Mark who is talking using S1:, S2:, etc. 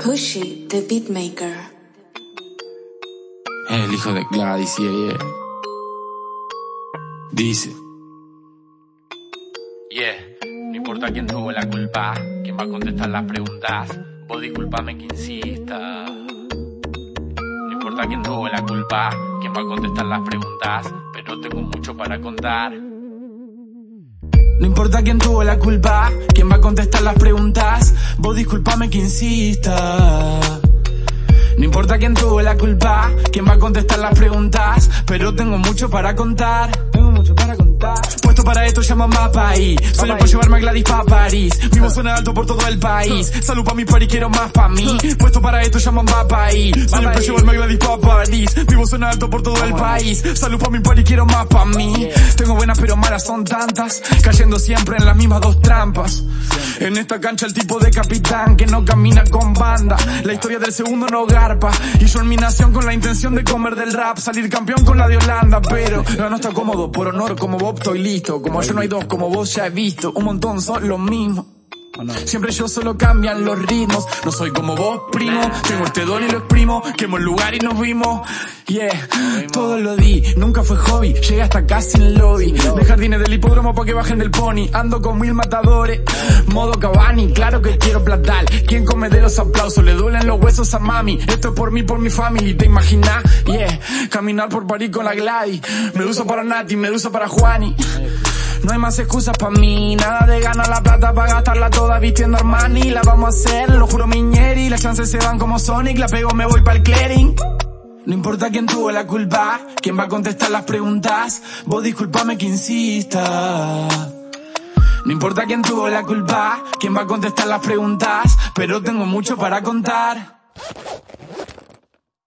S1: Pushy, the beatmaker.
S2: El hijo de Gladys, yeah, yeah. Dice.
S3: Yeah, no importa quién tuvo la culpa, quién va a contestar las preguntas. Vos disculpame que insista. No importa quién tuvo la culpa, quién va a contestar las preguntas, pero tengo mucho para contar.
S2: No importa quién tuvo la culpa, quién va a contestar las preguntas. Disculpame que insista. No importa quién tuvo la culpa, quién va a contestar las preguntas, pero tengo mucho para contar. Tengo mucho para contar. Puesto para esto llama más país. Solo por llevarme a Gladys pa' París. Vivo suena alto por todo el país. Salud pa' mi party, quiero más pa' mí. Puesto para esto llama más país. Solo por llevarme a Gladys pa' París. Vivo suena alto por todo el país. Salud pa' mi party, quiero más pa' mí. Tengo buenas pero malas son tantas. Cayendo siempre en las mismas dos trampas. En esta cancha el tipo de capitán que no camina con banda. La historia del segundo no garpa. Y yo en mi nación con la intención de comer del rap. Salir campeón con la de Holanda. Pero no está cómodo por honor como Bob estoy listo. Como yo no hay dos como vos ya he visto. Un montón son los mismos. Siempre yo solo cambian los ritmos. No soy como vos, primo. Tengo este don y lo exprimo. Quemo el lugar y nos vimos. Yeah, todo lo di. Nunca fue hobby. Llegué hasta casi en el lobby. De jardines del hipódromo pa' que bajen del pony. Ando con mil matadores. Modo Cavani. Claro que quiero platal. ¿Quién come de los aplausos? Le duelen los huesos a mami. Esto es por mí, por mi family. ¿Te imaginas? Yeah, caminar por París con la Gladys. Me uso para Nati, me uso para Juani. No hay más excusas para mí, nada de ganar la plata para gastarla toda vistiendo Armani. La vamos a hacer, lo juro Miñeri, las chances se dan como Sonic, la pego, me voy para el clearing. No importa quién tuvo la culpa, quién va a contestar las preguntas, vos disculpame que insista. No importa quién tuvo la culpa, quién va a contestar las preguntas, pero tengo mucho para contar.